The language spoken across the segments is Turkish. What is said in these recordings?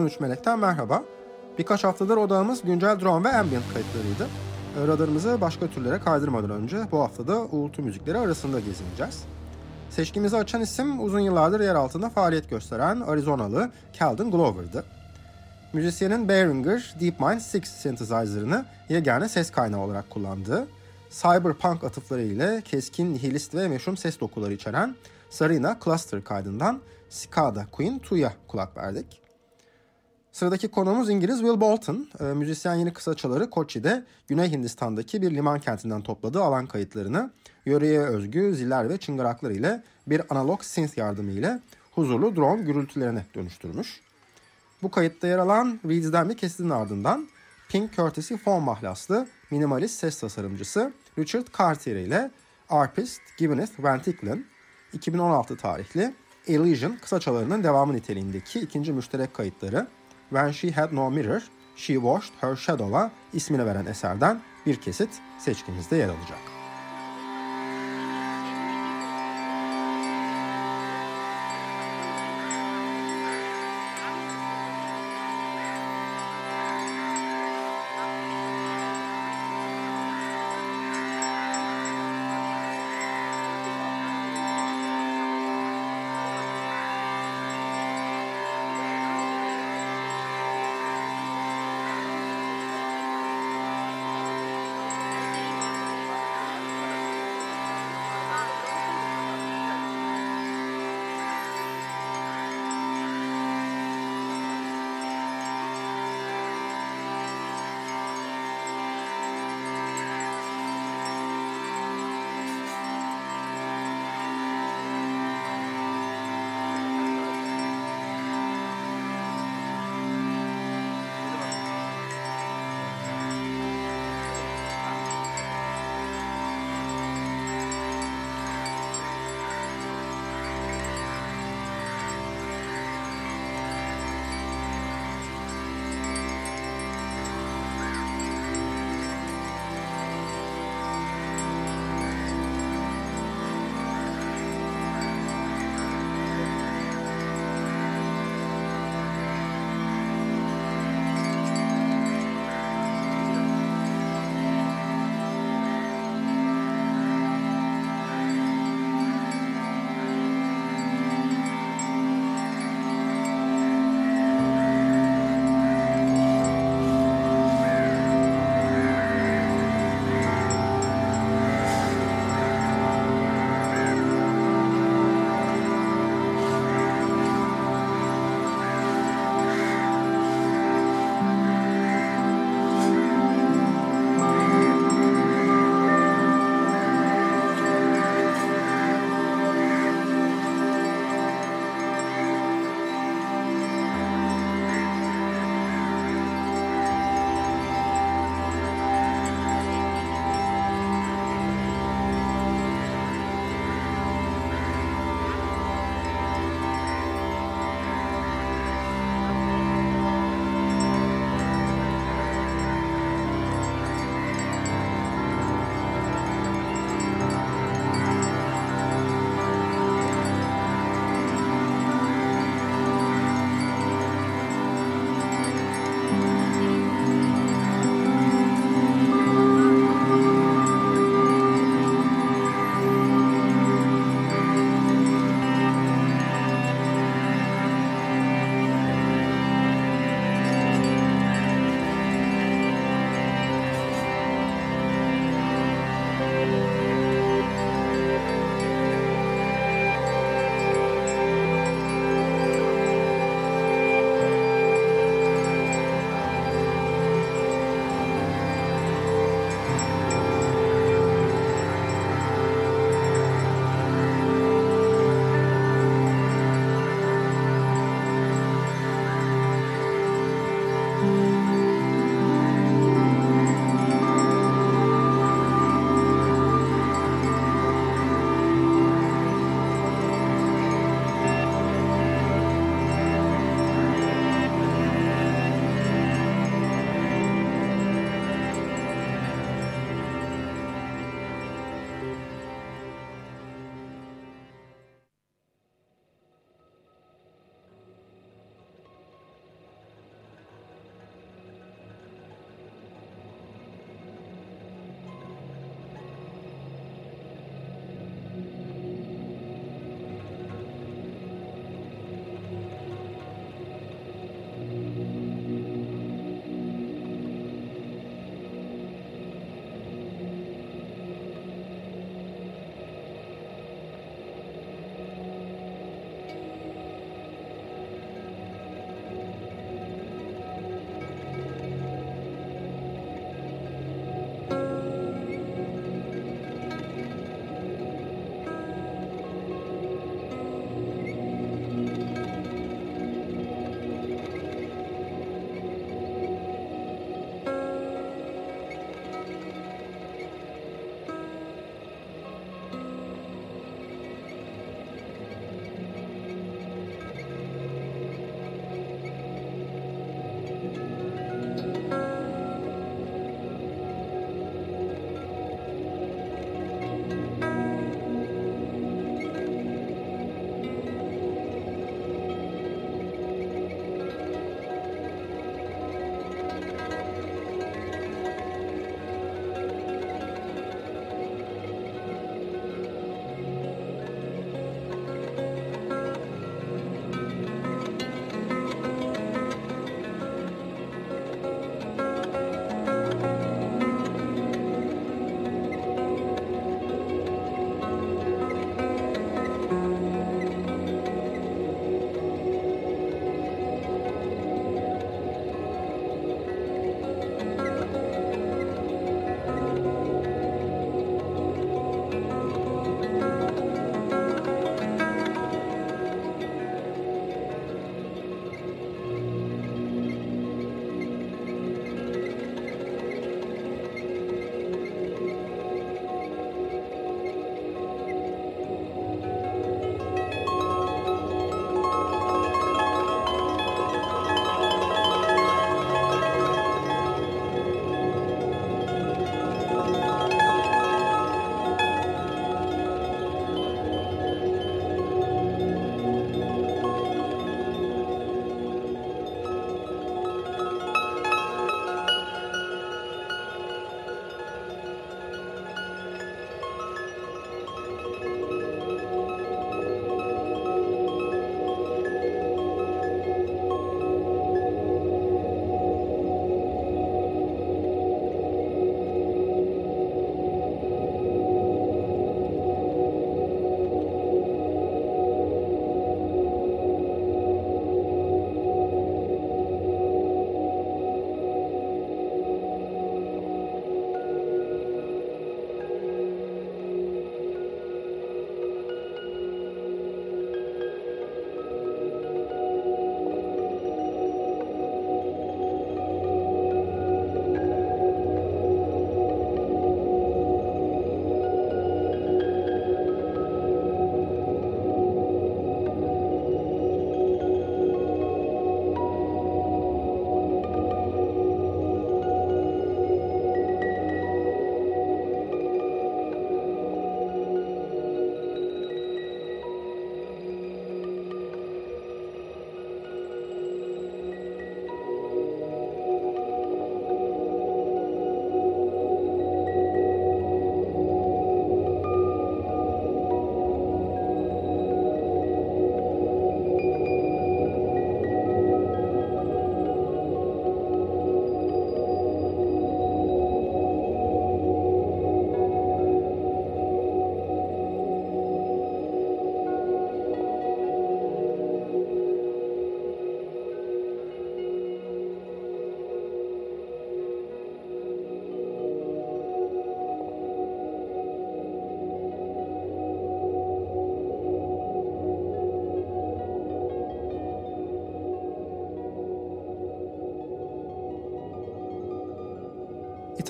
13 Melek'ten merhaba. Birkaç haftadır odağımız güncel drone ve ambient kayıtlarıydı. Ee, radarımızı başka türlere kaydırmadan önce bu haftada uğultu müzikleri arasında gezineceğiz. Seçkimizi açan isim uzun yıllardır yer altında faaliyet gösteren Arizonalı Calvin Glover'dı. Müzisyenin Behringer DeepMind 6 synthesizer'ını yegane ses kaynağı olarak kullandığı, cyberpunk atıfları ile keskin, nihilist ve meşhum ses dokuları içeren Sarina Cluster kaydından Cicada Queen 2'ya kulak verdik. Sıradaki konuğumuz İngiliz Will Bolton. E, müzisyen yeni kısaçaları Kochi'de Güney Hindistan'daki bir liman kentinden topladığı alan kayıtlarını yöreye özgü ziller ve çıngıraklar ile bir analog synth yardımı ile huzurlu drone gürültülerine dönüştürmüş. Bu kayıtta yer alan Reeds'den bir kesitinin ardından Pink Courtesy Phone mahlaslı minimalist ses tasarımcısı Richard Cartier ile arpist Gwyneth Van Ticklen 2016 tarihli Elysian kısaçalarının devamı niteliğindeki ikinci müşterek kayıtları When She Had No Mirror, She Washed Her Shadow'a ismini veren eserden bir kesit seçkimizde yer alacak.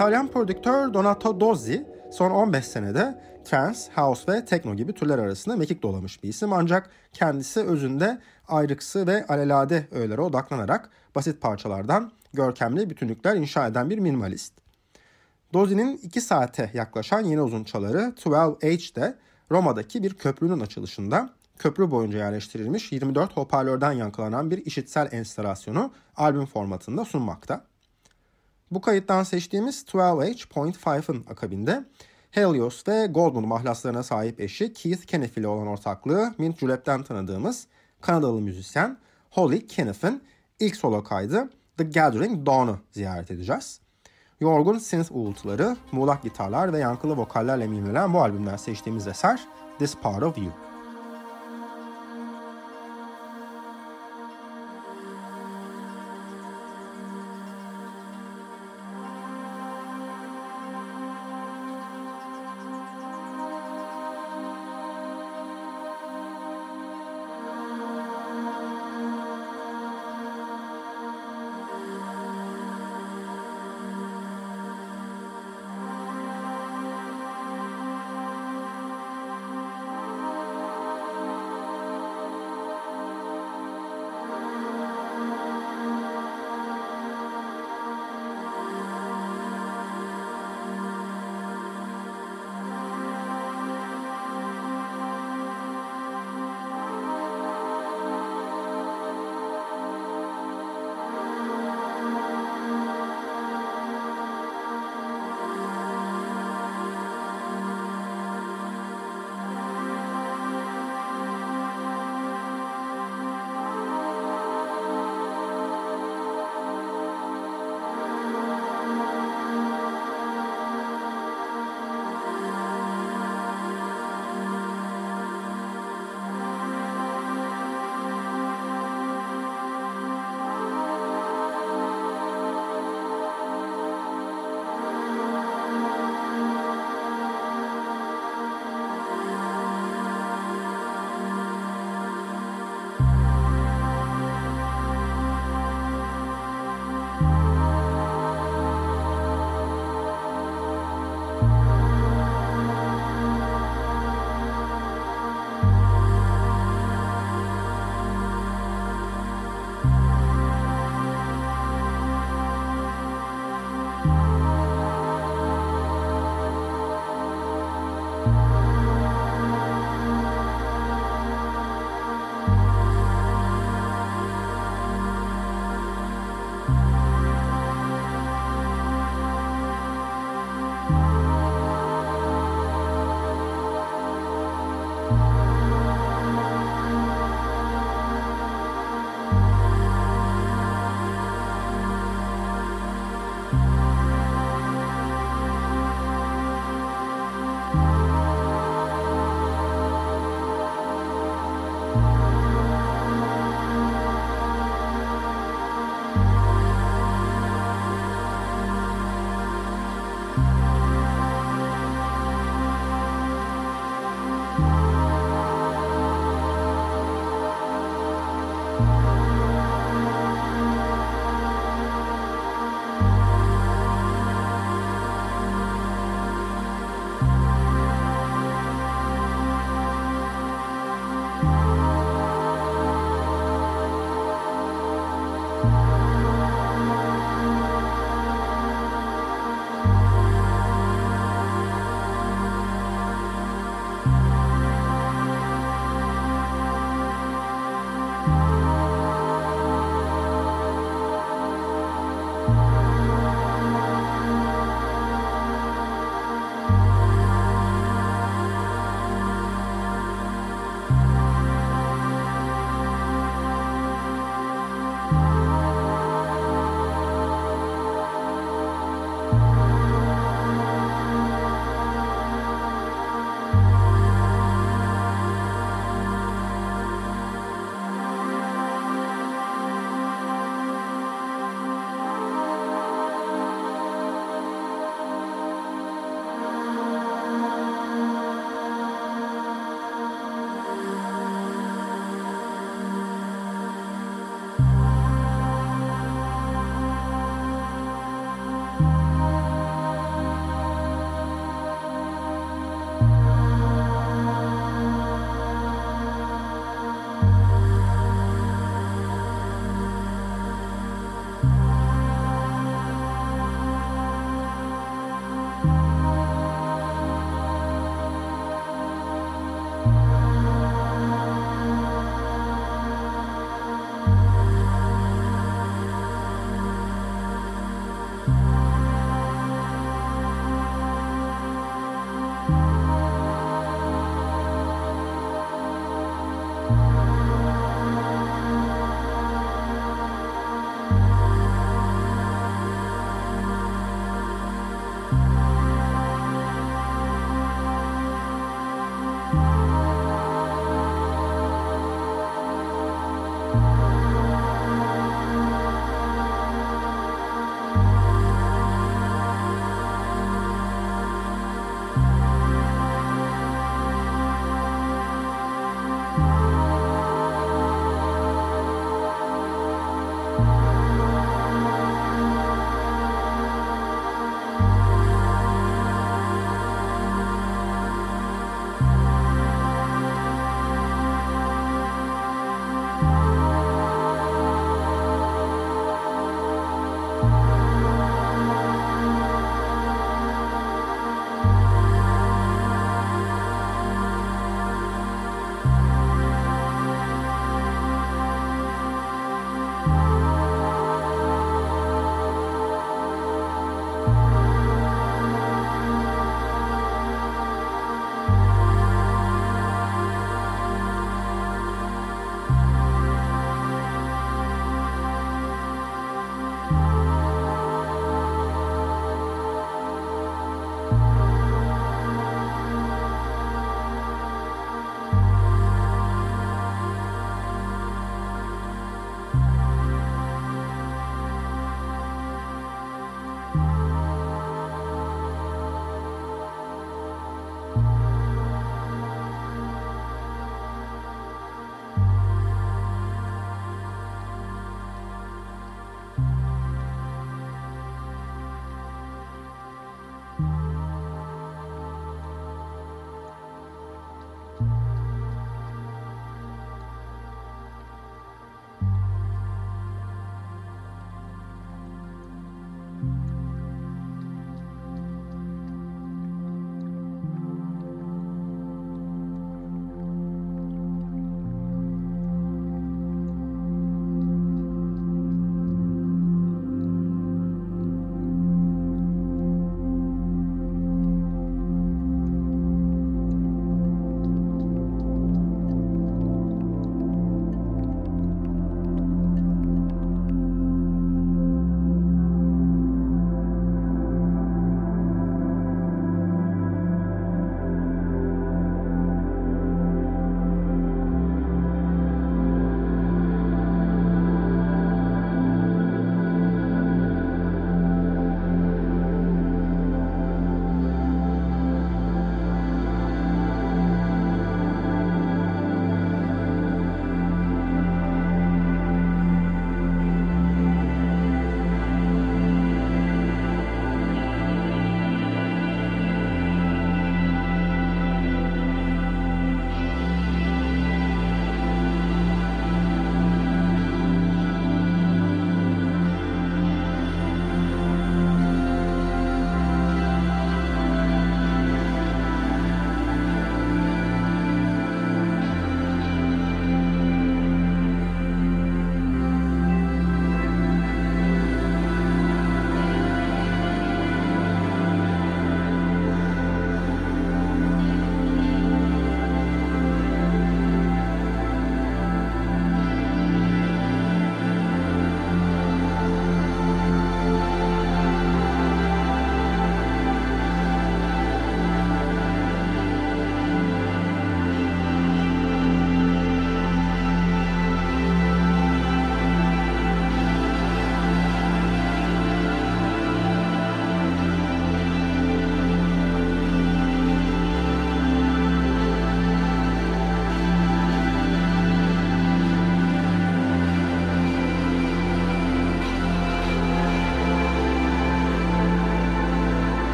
İtalyan prodüktör Donato Dozzi son 15 senede trance, house ve techno gibi türler arasında mekik dolamış bir isim ancak kendisi özünde ayrıksı ve alelade öğelere odaklanarak basit parçalardan görkemli bütünlükler inşa eden bir minimalist. Dozzi'nin 2 saate yaklaşan yeni uzun çaları 12H'de Roma'daki bir köprünün açılışında köprü boyunca yerleştirilmiş 24 hoparlörden yankılanan bir işitsel enstalasyonu albüm formatında sunmakta. Bu kayıttan seçtiğimiz 12H.5'ın akabinde Helios ve Goldman mahlaslarına sahip eşi Keith Kenneth ile olan ortaklığı Mint Julep'ten tanıdığımız Kanadalı müzisyen Holly Kenneth'in ilk solo kaydı The Gathering Dawn'u ziyaret edeceğiz. Yorgun synth uğultuları, muğlak gitarlar ve yankılı vokallerle mimlenen bu albümden seçtiğimiz eser This Part of You.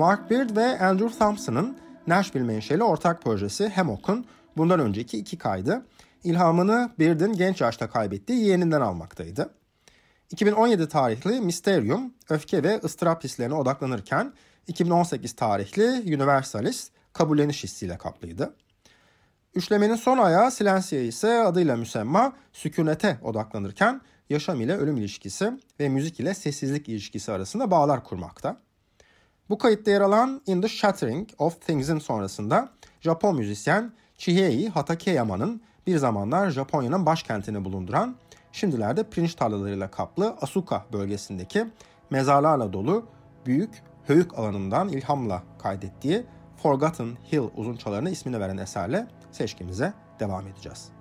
Mark Beard ve Andrew Thompson'ın Nashville menşeli ortak projesi Hammock'un bundan önceki iki kaydı ilhamını Beard'in genç yaşta kaybettiği yeğeninden almaktaydı. 2017 tarihli Mysterium, öfke ve ıstırap hislerine odaklanırken 2018 tarihli Universalis kabulleniş hissiyle kaplıydı. Üçlemenin son ayağı Silencia ise adıyla müsemma sükunete odaklanırken yaşam ile ölüm ilişkisi ve müzik ile sessizlik ilişkisi arasında bağlar kurmakta. Bu kayıtta yer alan In the Shattering of Things'in sonrasında Japon müzisyen Chihei Hatakeyama'nın bir zamanlar Japonya'nın başkentini bulunduran, şimdilerde pirinç tarlalarıyla kaplı Asuka bölgesindeki mezarlarla dolu büyük höyük alanından ilhamla kaydettiği Forgotten Hill uzunçalarına ismini veren eserle seçkimize devam edeceğiz.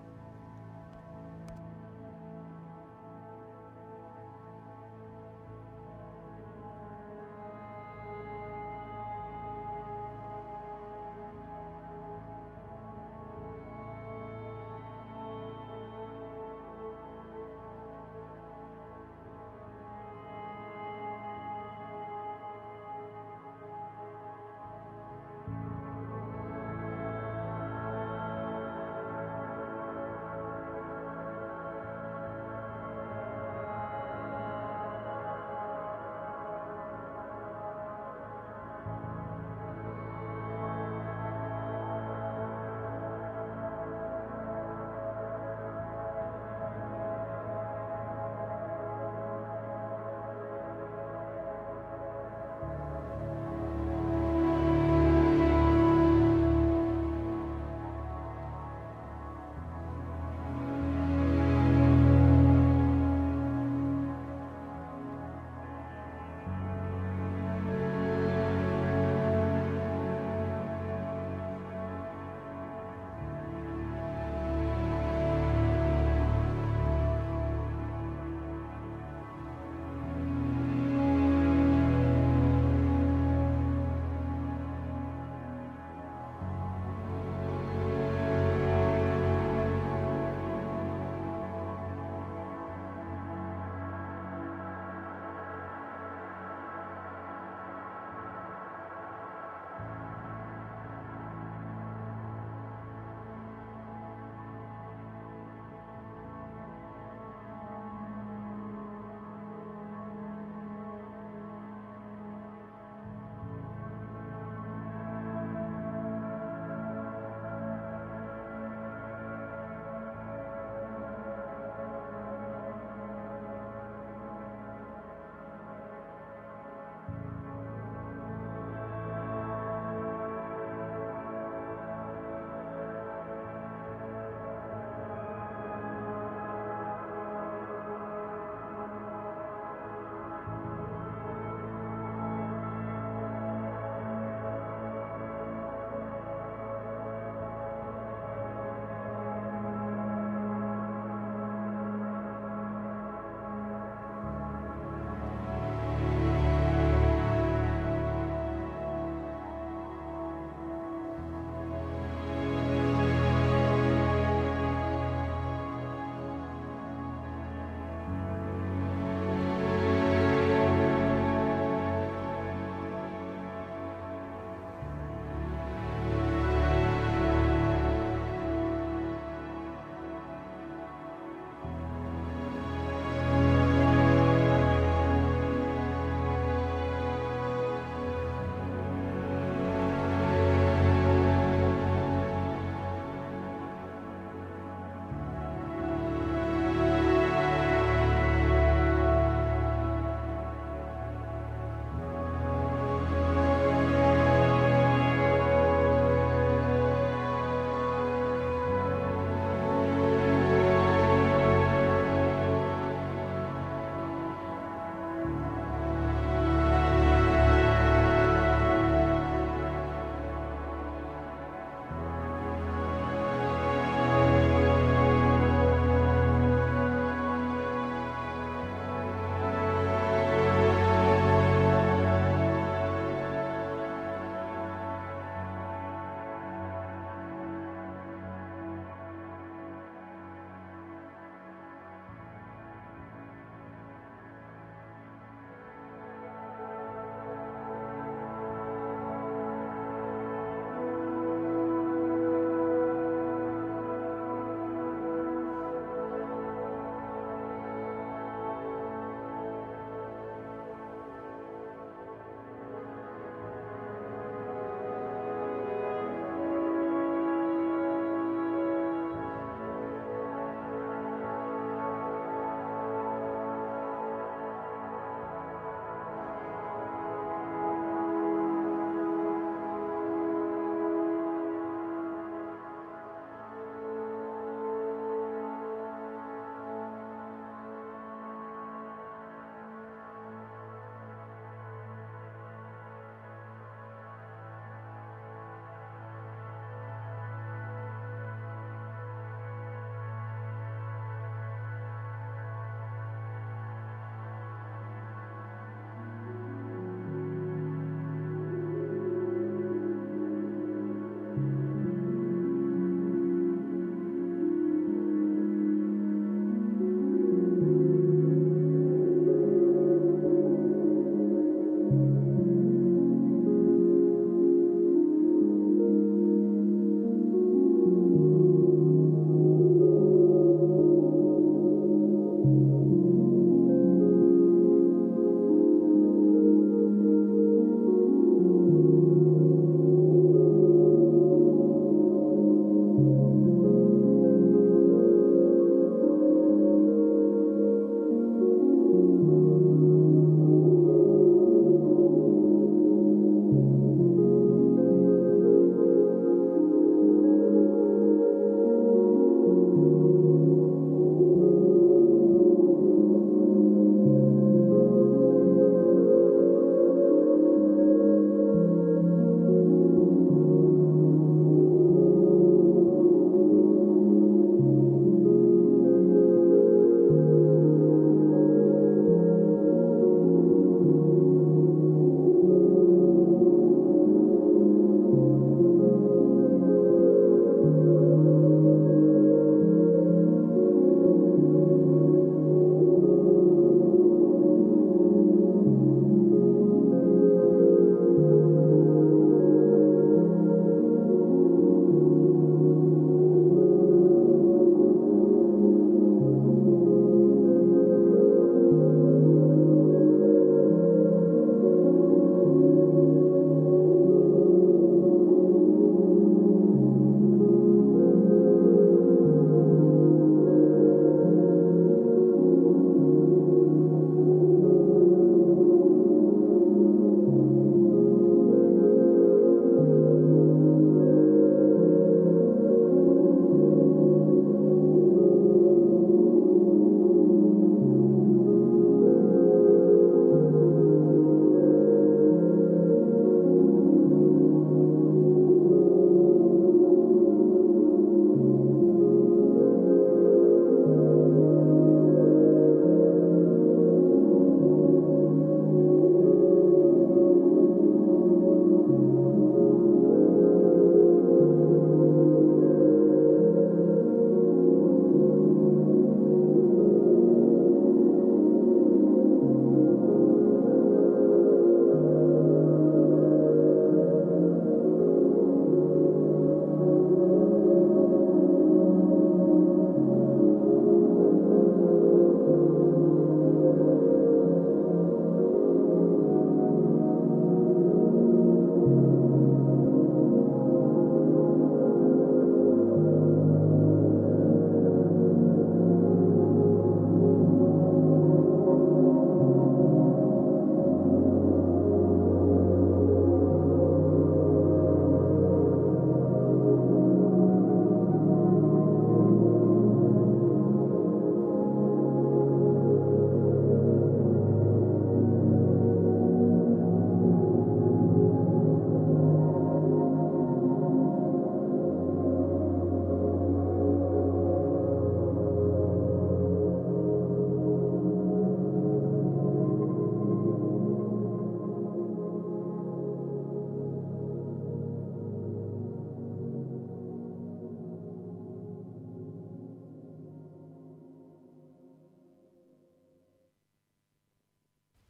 thank you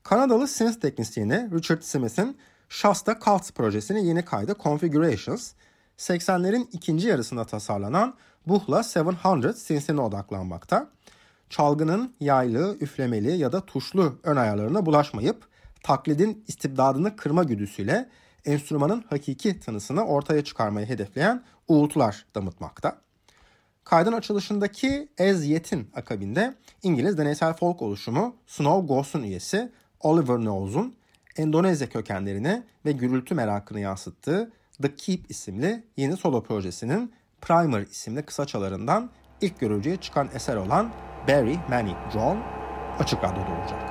Kanadalı synth teknisyeni Richard Smith'in Shasta Cult projesinin yeni kaydı Configurations, 80'lerin ikinci yarısında tasarlanan Buchla 700 synth'ine odaklanmakta. Çalgının yaylı, üflemeli ya da tuşlu ön ayarlarına bulaşmayıp taklidin istibdadını kırma güdüsüyle enstrümanın hakiki tınısını ortaya çıkarmayı hedefleyen uğultular damıtmakta. Kaydın açılışındaki Ez Yet'in akabinde İngiliz deneysel folk oluşumu Snow Ghost'un üyesi Oliver Knowles'un Endonezya kökenlerini ve gürültü merakını yansıttığı The Keep isimli yeni solo projesinin Primer isimli kısaçalarından ilk görücüye çıkan eser olan Barry Manny John açık radyoda olacak.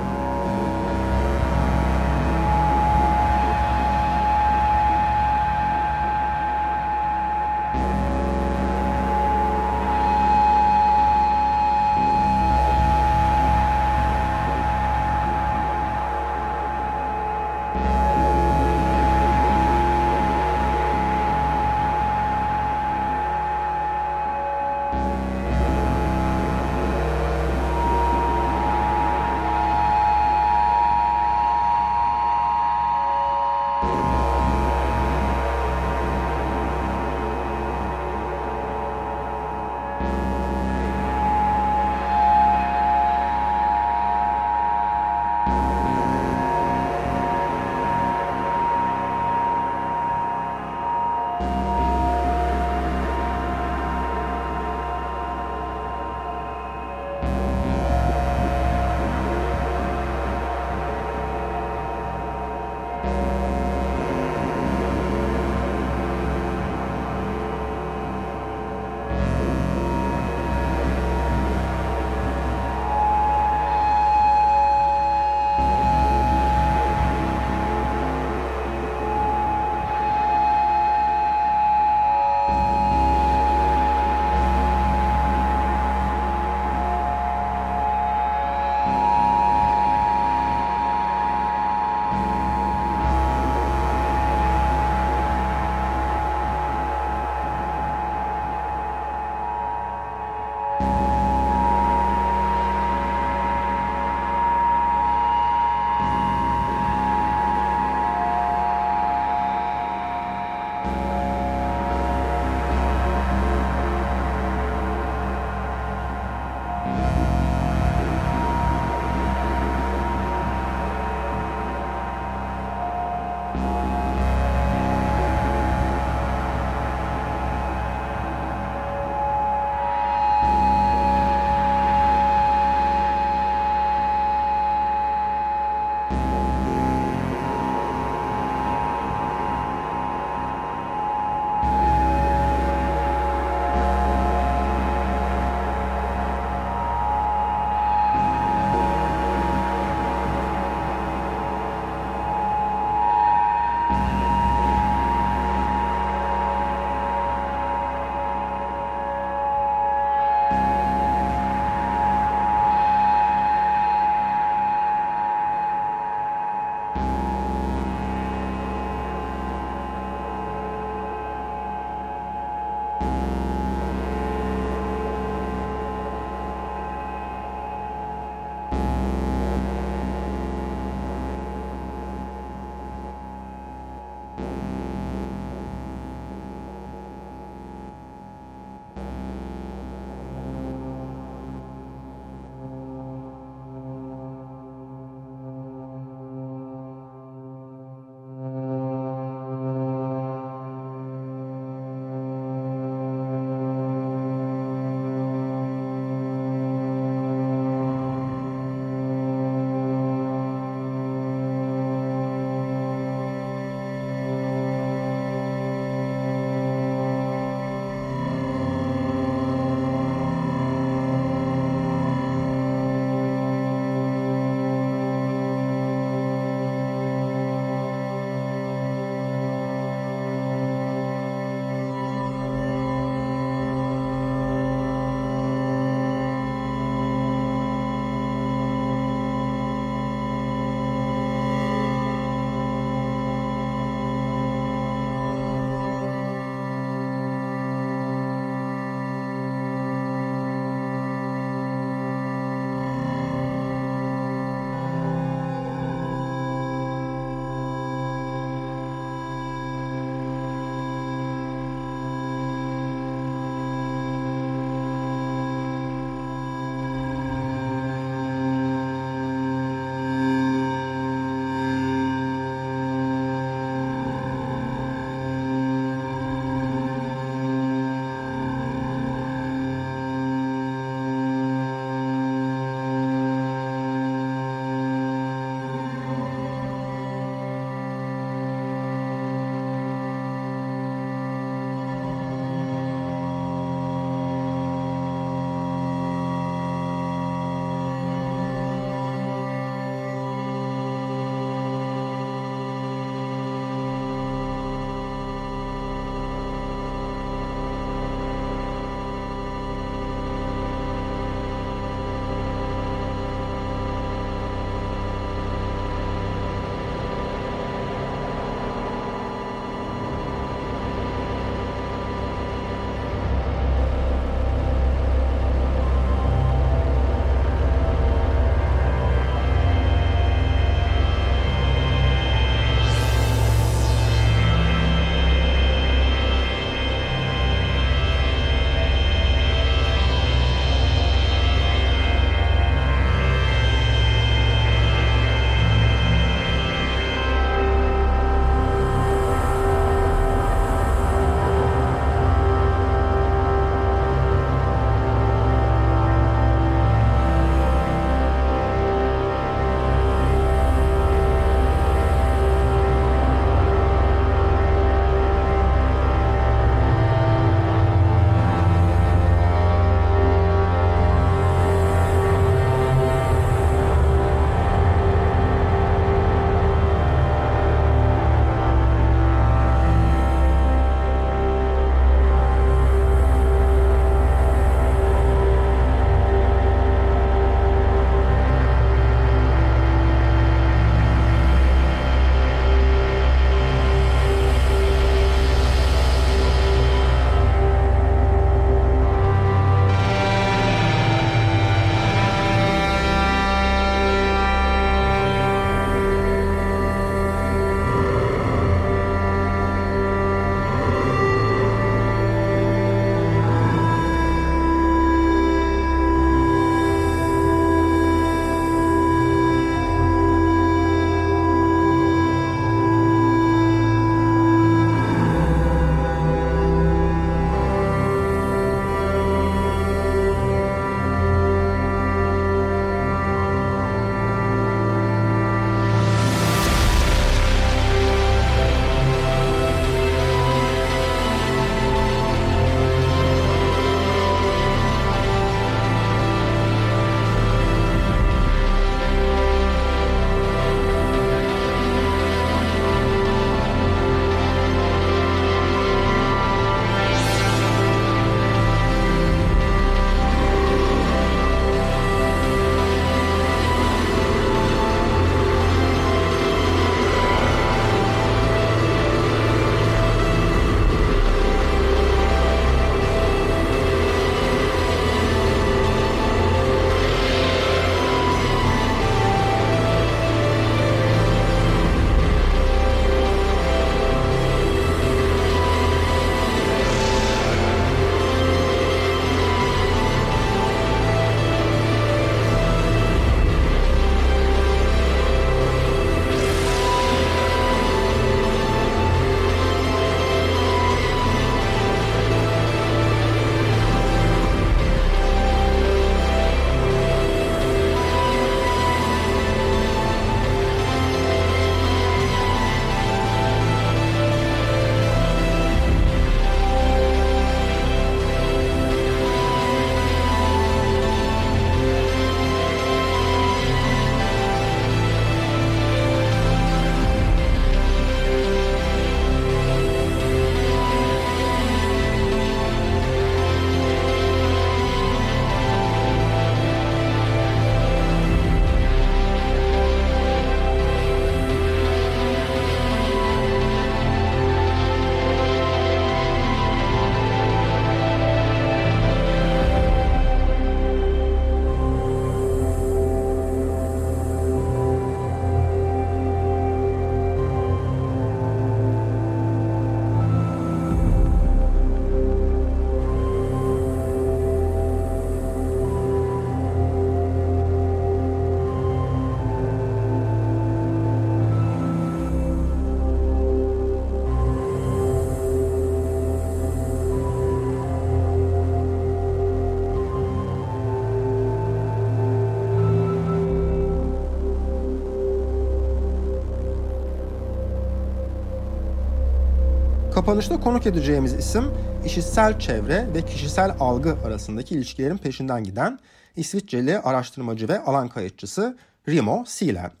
Kapanışta konuk edeceğimiz isim işitsel çevre ve kişisel algı arasındaki ilişkilerin peşinden giden İsviçreli araştırmacı ve alan kayıtçısı Remo Sealand.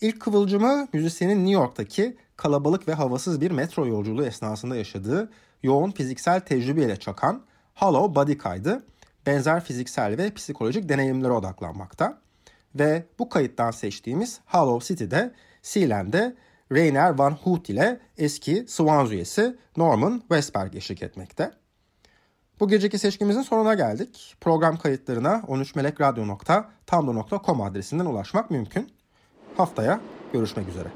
İlk kıvılcımı müzisyenin New York'taki kalabalık ve havasız bir metro yolculuğu esnasında yaşadığı yoğun fiziksel tecrübeyle çakan Hollow Body kaydı benzer fiziksel ve psikolojik deneyimlere odaklanmakta. Ve bu kayıttan seçtiğimiz Hollow City'de Sealand'e Rainer Van Hoot ile eski Swans üyesi Norman Westberg eşlik etmekte. Bu geceki seçkimizin sonuna geldik. Program kayıtlarına 13melekradyo.tumblr.com adresinden ulaşmak mümkün. Haftaya görüşmek üzere.